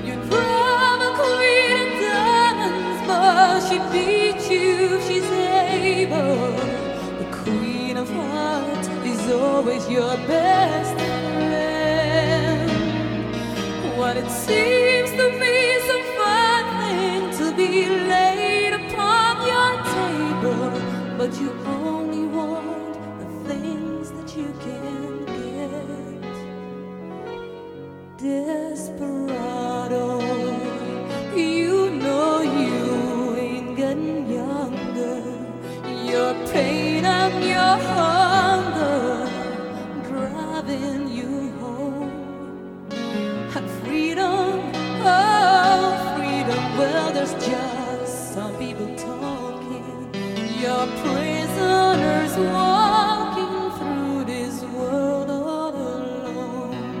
Though you drive a queen of diamonds, but she beat you if she's able. The queen of hearts is always your best friend. What it seems to me is a thing to be laid upon your table, but you only want the things that you can get. Desperado, pain and your hunger driving you home. And freedom, oh, freedom, well, there's just some people talking. Your prisoners walking through this world all alone.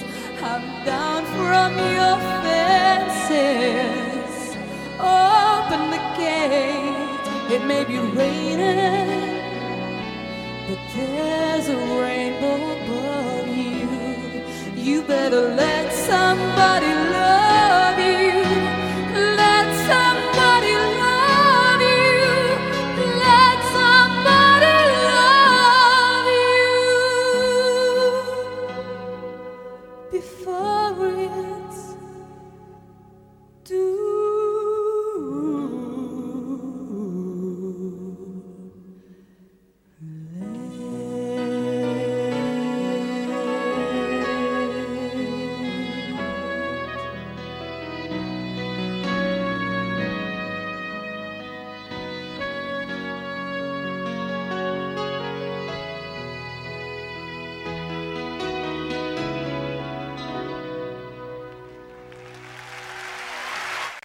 come down from your fences. Open the gate, it may be raining, but there's a rainbow above you. You better let somebody love